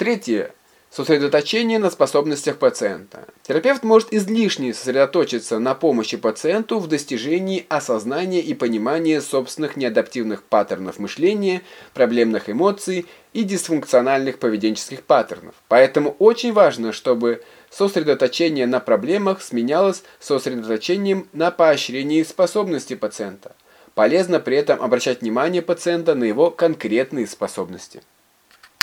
Третье. Сосредоточение на способностях пациента. Терапевт может излишне сосредоточиться на помощи пациенту в достижении осознания и понимания собственных неадаптивных паттернов мышления, проблемных эмоций и дисфункциональных поведенческих паттернов. Поэтому очень важно, чтобы сосредоточение на проблемах сменялось сосредоточением на поощрении способностей пациента. Полезно при этом обращать внимание пациента на его конкретные способности.